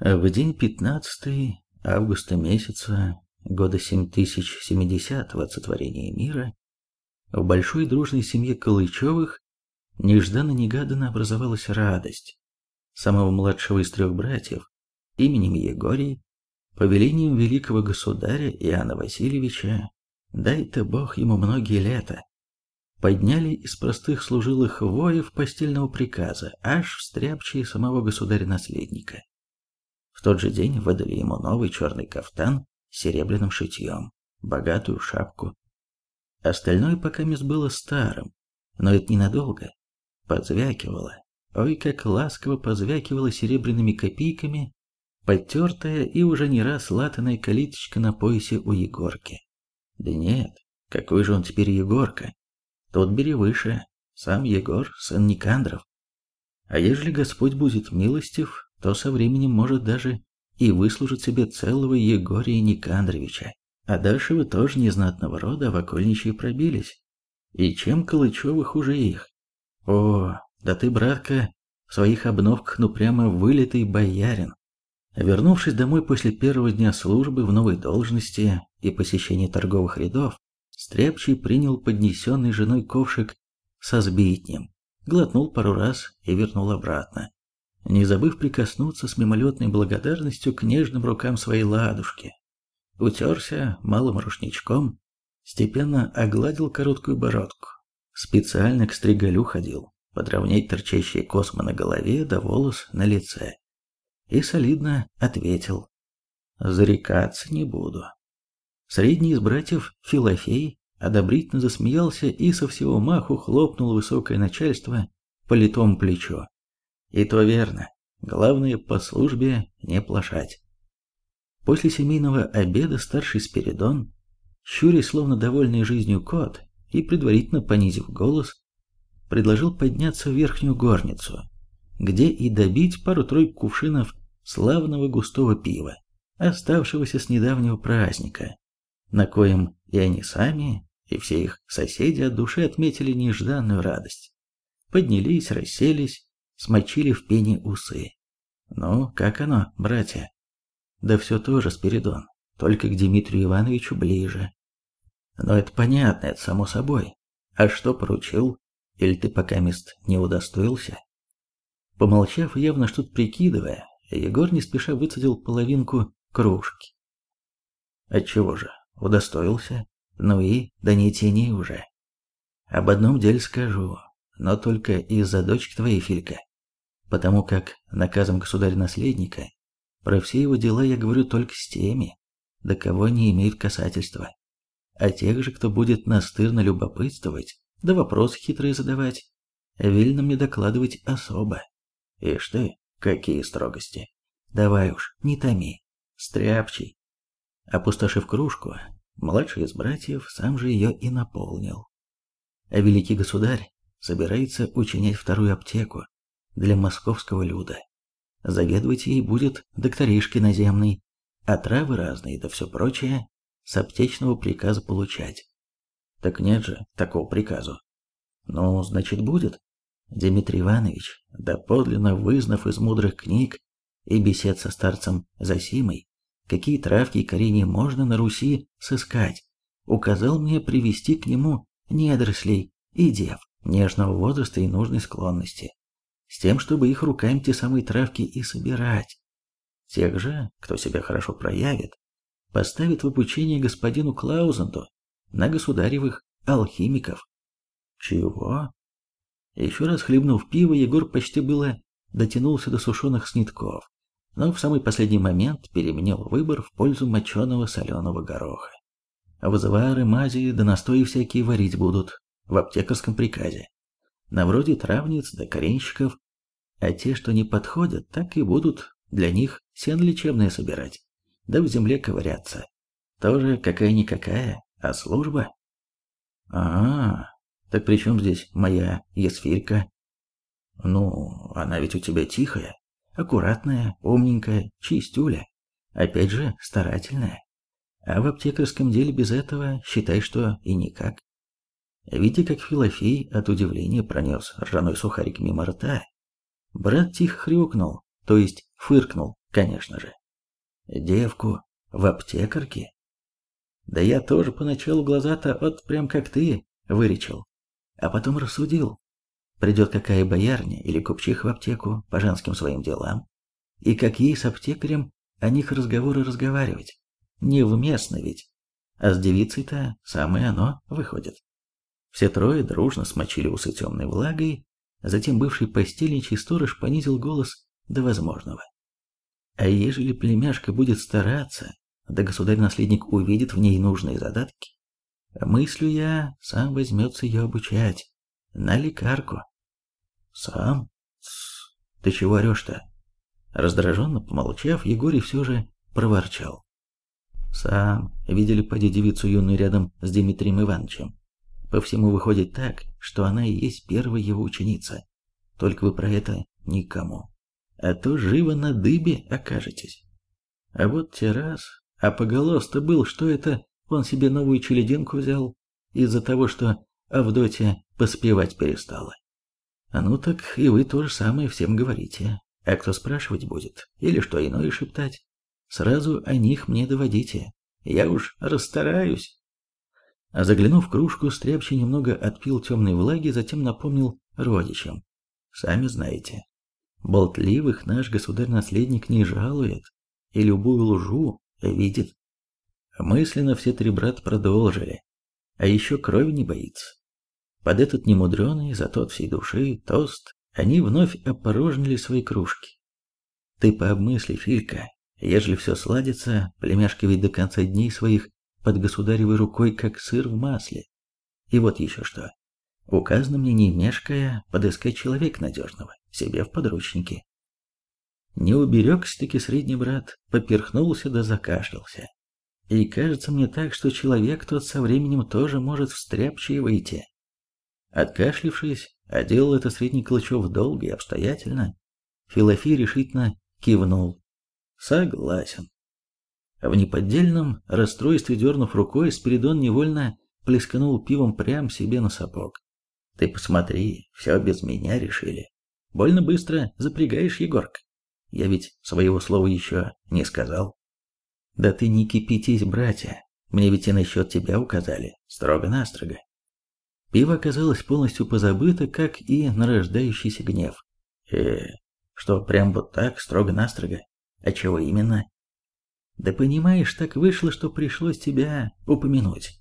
В день 15 августа месяца года 7070 от сотворения мира в большой дружной семье Калычевых нежданно-негаданно образовалась радость. Самого младшего из трех братьев, именем Егорий, по велениям великого государя Иоанна Васильевича, дай-то Бог ему многие лета, подняли из простых служилых воев постельного приказа аж в стряпчие самого государя-наследника. В тот же день выдали ему новый черный кафтан с серебряным шитьем, богатую шапку. Остальное пока мисс было старым, но это ненадолго. Подзвякивало. Ой, как ласково позвякивало серебряными копейками потертая и уже не раз латаная калиточка на поясе у Егорки. Да нет, какой же он теперь Егорка? Тот бери выше, сам Егор, сын Никандров. А ежели Господь будет милостив, то со временем может даже и выслужить себе целого Егория Никандровича. А дальше вы тоже незнатного рода в окольничьи пробились. И чем Калычевы хуже их? О, да ты, братка, в своих обновках ну прямо вылитый боярин. Вернувшись домой после первого дня службы в новой должности и посещения торговых рядов, Стряпчий принял поднесенный женой ковшик со сбитнем, глотнул пару раз и вернул обратно, не забыв прикоснуться с мимолетной благодарностью к нежным рукам своей ладушки. Утерся малым рушничком, степенно огладил короткую бородку. Специально к стригалю ходил, подровнять торчащие космы на голове да волос на лице. И солидно ответил. Зарекаться не буду. Средний из братьев, Филофей, одобрительно засмеялся и со всего маху хлопнул высокое начальство по литому плечу. И то верно. Главное по службе не плашать. После семейного обеда старший Спиридон, щурясь словно довольный жизнью кот и предварительно понизив голос, предложил подняться в верхнюю горницу, где и добить пару-тройку кувшинов славного густого пива, оставшегося с недавнего праздника, на коем и они сами, и все их соседи от души отметили нежданную радость. Поднялись, расселись, смочили в пене усы. Ну, как оно, братья? Да все тоже, Спиридон, только к Дмитрию Ивановичу ближе. Но это понятно, это само собой. А что поручил? Или ты пока мест не удостоился? Помолчав, явно что-то прикидывая, Егор не спеша выцедил половинку кружки. Отчего же, удостоился? Ну и, да не тяни уже. Об одном деле скажу, но только из-за дочки твоей, Филька. Потому как наказом государя-наследника про все его дела я говорю только с теми, до кого не имеют касательства. А тех же, кто будет настырно любопытствовать, да вопросы хитрые задавать, велено мне докладывать особо. Ишь ты, какие строгости. Давай уж, не томи, стряпчий. Опустошив кружку, Младший из братьев сам же ее и наполнил. А великий государь собирается учинять вторую аптеку для московского люда. Заведовать ей будет докторишки наземный, а травы разные да все прочее с аптечного приказа получать. Так нет же такого приказу. Ну, значит, будет. Дмитрий Иванович, доподлинно вызнав из мудрых книг и бесед со старцем Засимой, какие травки и коренья можно на Руси сыскать, указал мне привести к нему недорослей и дев нежного возраста и нужной склонности, с тем, чтобы их руками те самые травки и собирать. Тех же, кто себя хорошо проявит, поставит в обучение господину Клаузенду на государевых алхимиков. Чего? Еще раз хлебнув пиво, Егор почти было дотянулся до сушеных снитков, но в самый последний момент переменил выбор в пользу моченого соленого гороха. Вызывары, мази да настои всякие варить будут в аптекарском приказе. На вроде травниц да коренщиков, а те, что не подходят, так и будут для них сено лечебное собирать, да в земле ковыряться. Тоже какая-никакая, а служба. А, -а, -а так при чем здесь моя Есфирька? Ну, она ведь у тебя тихая, Аккуратная, умненькая, чистюля. Опять же, старательная. А в аптекарском деле без этого считай, что и никак. Видя, как Филофей от удивления пронес ржаной сухарик мимо рта, брат тихо хрюкнул, то есть фыркнул Конечно же. Девку в аптекарке? Да я тоже поначалу глаза-то от прям как ты выречил, а потом рассудил. Придет какая боярня или купчих в аптеку по женским своим делам, и как ей с аптекарем о них разговоры разговаривать. Невместно ведь. А с девицей-то самое оно выходит. Все трое дружно смочили усы темной влагой, затем бывший постельничий сторож понизил голос до возможного. А ежели племяшка будет стараться, да государь-наследник увидит в ней нужные задатки, мыслю я, сам возьмется ее обучать. На лекарку. Сам? Ты чего орешь-то? Раздраженно помолчав, Егорий все же проворчал. Сам видели поди девицу юную рядом с Дмитрием Ивановичем. По всему выходит так, что она и есть первая его ученица. Только вы про это никому. А то живо на дыбе окажетесь. А вот те раз, а поголос-то был, что это он себе новую челединку взял из-за того, что Авдотья поспевать перестала. А ну так и вы то же самое всем говорите. А кто спрашивать будет, или что иное шептать, сразу о них мне доводите. Я уж расстараюсь. А заглянув в кружку, Стряпчий немного отпил темной влаги, затем напомнил родичам. Сами знаете, болтливых наш государь-наследник не жалует, и любую лжу видит. Мысленно все три брата продолжили, а еще крови не боится. Под этот немудреный, зато от всей души, тост они вновь опорожнили свои кружки. Ты пообмысли, Филька, ежели все сладится, племяшка ведь до конца дней своих под государевой рукой, как сыр в масле. И вот еще что. Указано мне, не мешкая, подыскать человек надежного, себе в подручнике. Не уберегся-таки средний брат, поперхнулся да закашлялся. И кажется мне так, что человек тот со временем тоже может встряпчие выйти. Откашлившись, а это средний Клычев долго и обстоятельно, Филофей решительно кивнул. Согласен. В неподдельном расстройстве дернув рукой, Спиридон невольно плесканул пивом прямо себе на сапог. Ты посмотри, все без меня решили. Больно быстро запрягаешь, Егорка. Я ведь своего слова еще не сказал. Да ты не кипятись, братья. Мне ведь и насчет тебя указали, строго-настрого. Пиво оказалось полностью позабыто, как и нарождающийся гнев. Э, что, прям вот так, строго-настрого? А чего именно? Да понимаешь, так вышло, что пришлось тебя упомянуть.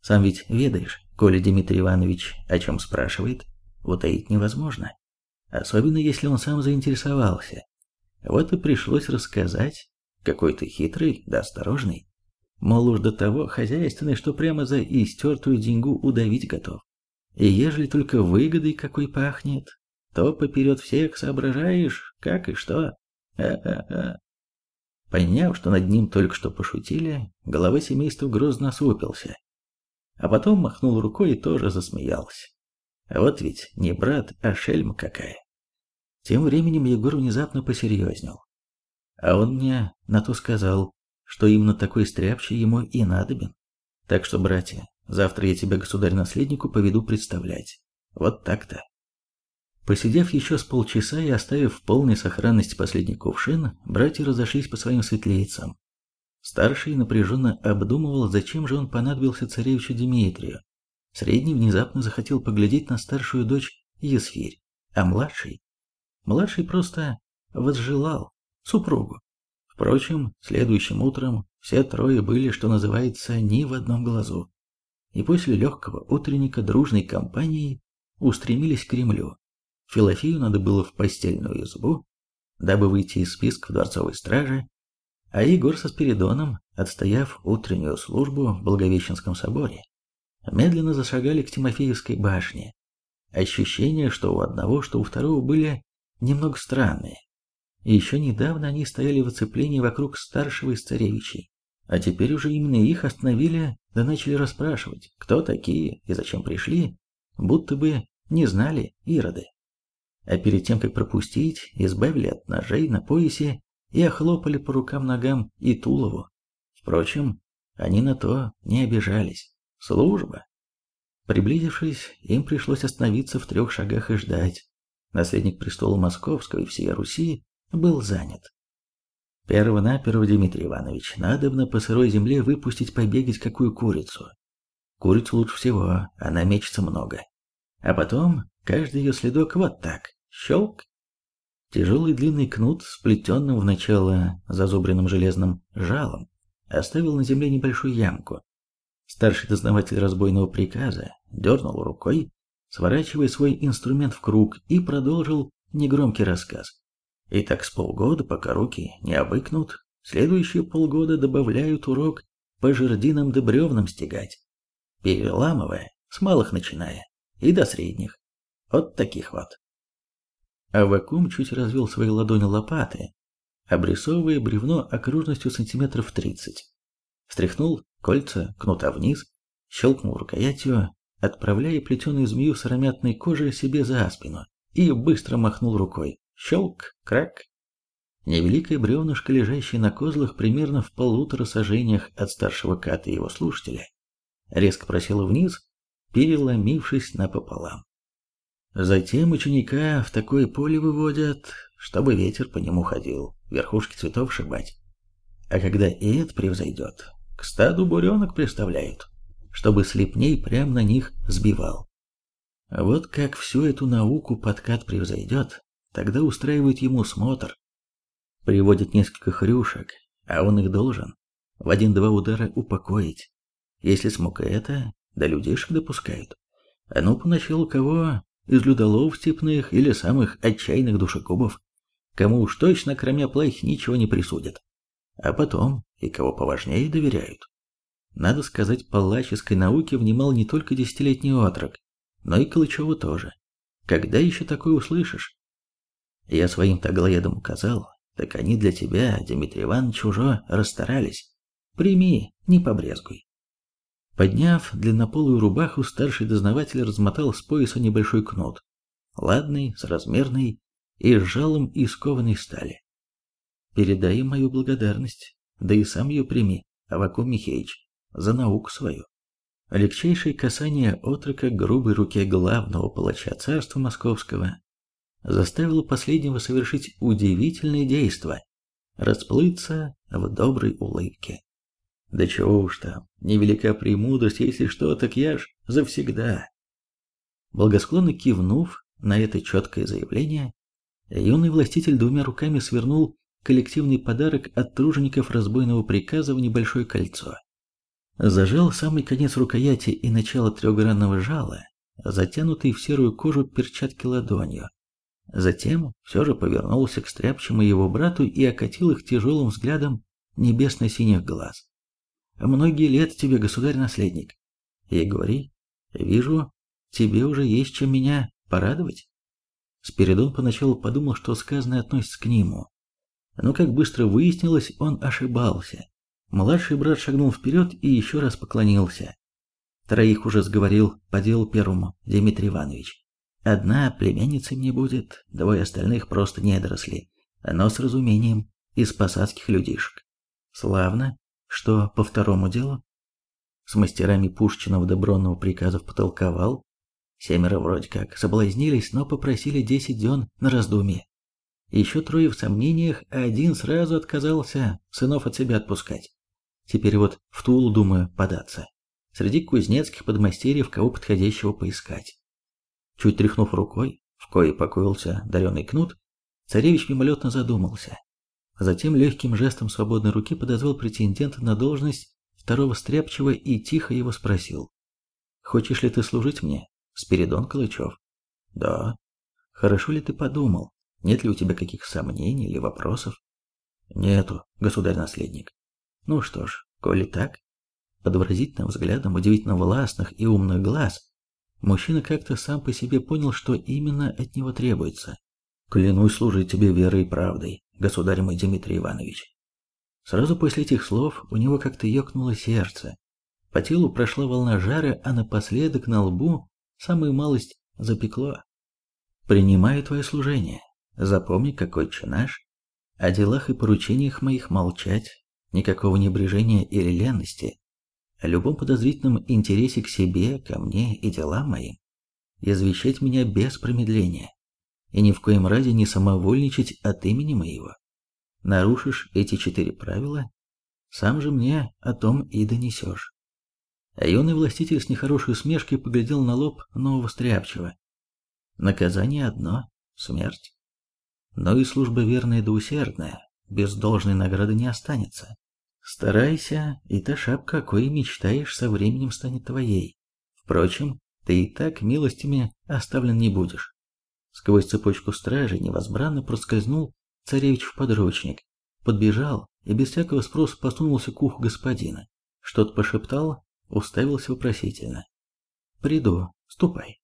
Сам ведь ведаешь, коли Дмитрий Иванович о чем спрашивает, утаить невозможно. Особенно, если он сам заинтересовался. Вот и пришлось рассказать, какой ты хитрый да осторожный. Мол, уж до того хозяйственный, что прямо за истертую деньгу удавить готов. И ежели только выгодой какой пахнет, то поперед всех соображаешь, как и что. А-а-а. Поняв, что над ним только что пошутили, голова семейства грозно осупился. А потом махнул рукой и тоже засмеялся. Вот ведь не брат, а шельма какая. Тем временем Егор внезапно посерьезнел. А он мне на то сказал, что именно такой стряпчий ему и надобен. Так что, братья, завтра я тебя государь-наследнику поведу представлять. Вот так-то. Посидев еще с полчаса и оставив в полной сохранности последний кувшин, братья разошлись по своим светлейцам. Старший напряженно обдумывал, зачем же он понадобился царевичу Дмитрию. Средний внезапно захотел поглядеть на старшую дочь Есфирь, а младший Младший просто возжелал супругу. Впрочем, следующим утром все трое были, что называется, ни в одном глазу. И после легкого утренника дружной компанией устремились к Кремлю. Филофею надо было в постельную избу, дабы выйти из списка в дворцовой страже, а Егор со Спиридоном, отстояв утреннюю службу в Благовещенском соборе, медленно зашагали к Тимофеевской башне. Ощущение, что у одного, что у второго были немного странные. Еще недавно они стояли в оцеплении вокруг старшего из царевичей, а теперь уже именно их остановили да начали расспрашивать, кто такие и зачем пришли, будто бы не знали ироды. А перед тем, как пропустить, избавили от ножей на поясе и охлопали по рукам, ногам и тулову. Впрочем, они на то не обижались. Служба. Приблизившись, им пришлось остановиться в трех шагах и ждать, наследник престола Московского и всей Руси, был занят. Перво-наперво, Дмитрий Иванович, надобно по сырой земле выпустить побегать какую курицу. Курицу лучше всего, она мечется много. А потом каждый ее следок вот так, щелк. Тяжелый длинный кнут, сплетенным в начало зазубренным железным жалом, оставил на земле небольшую ямку. Старший дознаватель разбойного приказа дернул рукой, сворачивая свой инструмент в круг, и продолжил негромкий рассказ. И так с полгода, пока руки не обыкнут, следующие полгода добавляют урок по жердинам да бревнам стегать, переламывая, с малых начиная, и до средних. Вот таких вот. А вакуум чуть развел свои ладони лопаты, обрисовывая бревно окружностью сантиметров тридцать. Встряхнул кольца кнута вниз, щелкнул рукоятью, отправляя плетеную змею с ароматной кожей себе за спину, и быстро махнул рукой. Щелк, крак. Невеликое бревнышко, лежащее на козлах примерно в полутора сажениях от старшего ката и его слушателя, резко просело вниз, переломившись напополам. Затем ученика в такое поле выводят, чтобы ветер по нему ходил, верхушки цветов шибать. А когда и это превзойдет, к стаду буренок приставляют, чтобы слепней прямо на них сбивал. Вот как всю эту науку подкат превзойдет, Тогда устраивают ему смотр. Приводят несколько хрюшек, а он их должен в один-два удара упокоить. Если смог это, да людишек допускают. А ну поначалу кого из людолов степных или самых отчаянных душегубов, кому уж точно, кроме плохих, ничего не присудят. А потом и кого поважнее доверяют. Надо сказать, палаческой науке внимал не только десятилетний отрок, но и Калычеву тоже. Когда еще такое услышишь? Я своим таглоедам указал, так они для тебя, Дмитрий Иванович, уже расстарались. Прими, не побрезгуй. Подняв длиннополую рубаху, старший дознаватель размотал с пояса небольшой кнут, ладный, с размерной и с жалом из кованой стали. Передай мою благодарность, да и сам ее прими, Авакум Михеич, за науку свою. Легчайшее касание отрока грубой руке главного палача царства московского заставило последнего совершить удивительное действо – расплыться в доброй улыбке. Да чего уж там, невелика премудрость, если что, так я ж завсегда. Благосклонно кивнув на это четкое заявление, юный властитель двумя руками свернул коллективный подарок от тружеников разбойного приказа в небольшое кольцо. Зажал самый конец рукояти и начало трехгранного жала, затянутый в серую кожу перчатки ладонью, Затем все же повернулся к стряпчему его брату и окатил их тяжелым взглядом небесно-синих глаз. «Многие лет тебе, государь-наследник. И говори, вижу, тебе уже есть чем меня порадовать». Спиридон поначалу подумал, что сказанное относится к нему. Но, как быстро выяснилось, он ошибался. Младший брат шагнул вперед и еще раз поклонился. Троих уже сговорил по делу первому, Дмитрий Иванович. Одна племянница мне будет, двое остальных просто недоросли, но с разумением из посадских людишек. Славно, что по второму делу? С мастерами Пушкина Добронного приказов потолковал. Семеро вроде как соблазнились, но попросили десять дён на раздумье. Еще трое в сомнениях, а один сразу отказался сынов от себя отпускать. Теперь вот в Тулу думаю податься. Среди кузнецких подмастерьев кого подходящего поискать. Чуть тряхнув рукой, в коей покоился даренный кнут, царевич мимолетно задумался. Затем легким жестом свободной руки подозвал претендента на должность второго стряпчего и тихо его спросил. «Хочешь ли ты служить мне, Спиридон Калычев?» «Да». «Хорошо ли ты подумал? Нет ли у тебя каких сомнений или вопросов?» «Нету, государь-наследник». «Ну что ж, коли так...» Под выразительным взглядом удивительно властных и умных глаз Мужчина как-то сам по себе понял, что именно от него требуется. «Клянусь служить тебе верой и правдой, государь мой Дмитрий Иванович». Сразу после этих слов у него как-то ёкнуло сердце. По телу прошла волна жара, а напоследок на лбу самую малость запекло. «Принимаю твое служение. Запомни, какой наш. О делах и поручениях моих молчать, никакого небрежения или ленности, о любом подозрительном интересе к себе, ко мне и делам моим, извещать меня без промедления, и ни в коем разе не самовольничать от имени моего. Нарушишь эти четыре правила, сам же мне о том и донесешь. А юный властитель с нехорошей усмешкой поглядел на лоб нового стряпчего. Наказание одно — смерть. Но и служба верная да усердная, без должной награды не останется. Старайся, и та шапка, о коей мечтаешь, со временем станет твоей. Впрочем, ты и так милостями оставлен не будешь. Сквозь цепочку стражи невозбранно проскользнул царевич в подручник, подбежал и без всякого спроса посунулся к уху господина. Что-то пошептал, уставился вопросительно. «Приду, ступай».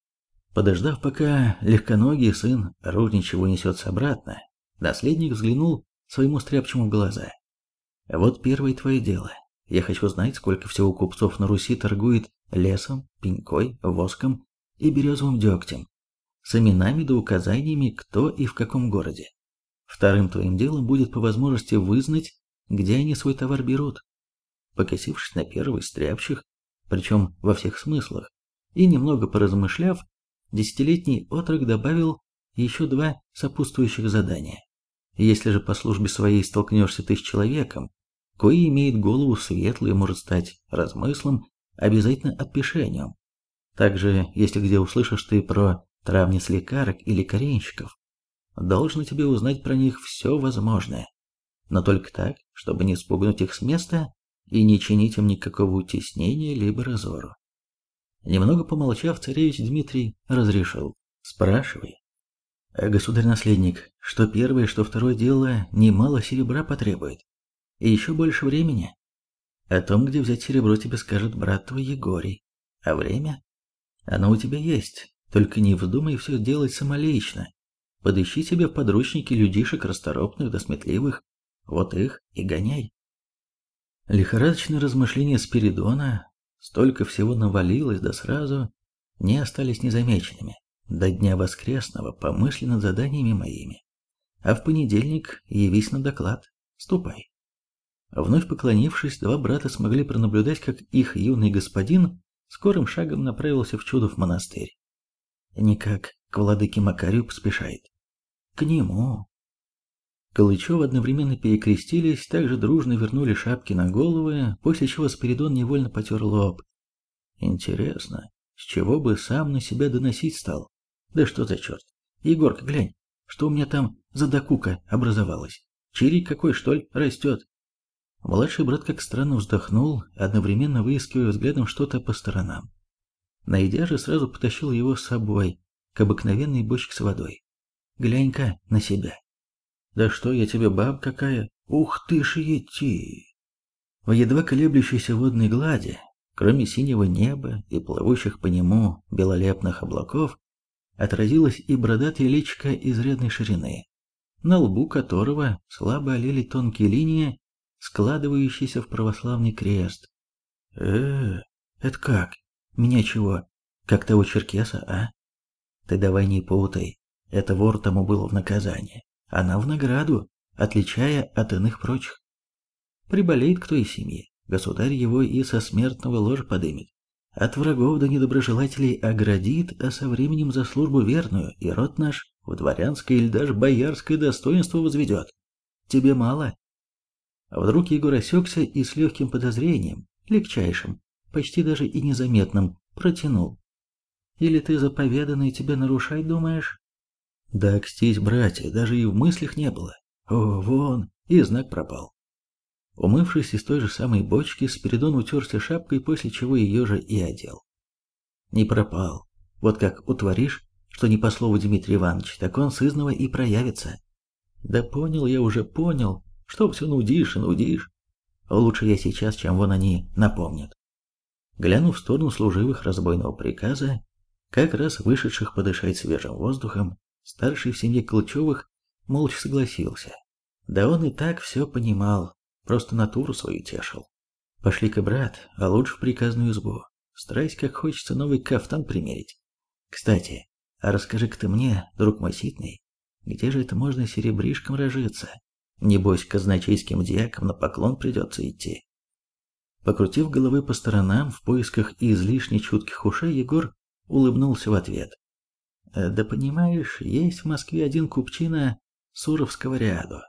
Подождав, пока легконогий сын рудничего несется обратно, наследник взглянул своему стряпчему в глаза. «Вот первое твое дело. Я хочу знать, сколько всего купцов на Руси торгует лесом, пенькой, воском и березовым дегтем, с именами да указаниями, кто и в каком городе. Вторым твоим делом будет по возможности вызнать, где они свой товар берут. Покосившись на первый стряпчих, причем во всех смыслах, и немного поразмышляв, десятилетний отрок добавил еще два сопутствующих задания. Если же по службе своей столкнешься ты с человеком, кое имеет голову светлую и может стать размыслом, обязательно отпиши. Также, если где услышишь ты про травниц лекарок или коренщиков, должно тебе узнать про них все возможное. Но только так, чтобы не спугнуть их с места и не чинить им никакого утеснения либо разору. Немного помолчав, царевич Дмитрий разрешил. «Спрашивай». «Государь-наследник, что первое, что второе дело немало серебра потребует. И еще больше времени. О том, где взять серебро, тебе скажет брат твой Егорий. А время? Оно у тебя есть, только не вздумай все делать самолично. Подыщи себе подручники людишек расторопных да сметливых, вот их и гоняй. Лихорадочные размышления Спиридона, столько всего навалилось, да сразу не остались незамеченными. До дня воскресного помысли над заданиями моими. А в понедельник явись на доклад. Ступай. Вновь поклонившись, два брата смогли пронаблюдать, как их юный господин скорым шагом направился в Чудов монастырь. Никак к владыке Макарию поспешает. К нему. Калычев одновременно перекрестились, также дружно вернули шапки на головы, после чего Спиридон невольно потер лоб. Интересно, с чего бы сам на себя доносить стал? Да что за черт? Егорка, глянь, что у меня там за докука образовалась? Чирик какой, что ли, растет? Младший брат как странно вздохнул, одновременно выискивая взглядом что-то по сторонам. Найдя же, сразу потащил его с собой к обыкновенной бочке с водой. «Глянь-ка на себя». «Да что я тебе, баб какая? Ух ты ж ети!» В едва колеблющейся водной глади, кроме синего неба и плывущих по нему белолепных облаков, отразилась и бородатая личка изрядной ширины, на лбу которого слабо олели тонкие линии складывающийся в православный крест. э это как? Меня чего? Как того черкеса, а? Ты давай не путай. Это вор тому было в наказание. Она в награду, отличая от иных прочих. Приболеет кто из семьи, государь его и со смертного ложа подымет. От врагов до недоброжелателей оградит, а со временем за службу верную и род наш в дворянское или даже боярское достоинство возведет. Тебе мало? А вдруг Егор осекся и с легким подозрением, легчайшим, почти даже и незаметным, протянул. «Или ты заповеданный тебя нарушать думаешь?» Да, кстись, братья, даже и в мыслях не было. О, вон, и знак пропал. Умывшись из той же самой бочки, Спиридон утерся шапкой, после чего ее же и одел. Не пропал. Вот как утворишь, что не по слову Дмитрия Ивановича, так он сызново и проявится. Да понял я уже, понял, что все нудишь и нудишь. Лучше я сейчас, чем вон они напомнят. Глянув в сторону служивых разбойного приказа, как раз вышедших подышать свежим воздухом, старший в семье Колчевых молча согласился. Да он и так все понимал, просто натуру свою тешил. Пошли-ка, брат, а лучше в приказную избу. Старайся, как хочется, новый кафтан примерить. Кстати, а расскажи-ка мне, друг мой ситный, где же это можно серебришком разжиться? Небось, казначейским дьякам на поклон придется идти. Покрутив головы по сторонам в поисках излишне чутких ушей, Егор улыбнулся в ответ. «Да понимаешь, есть в Москве один купчина Суровского ряду.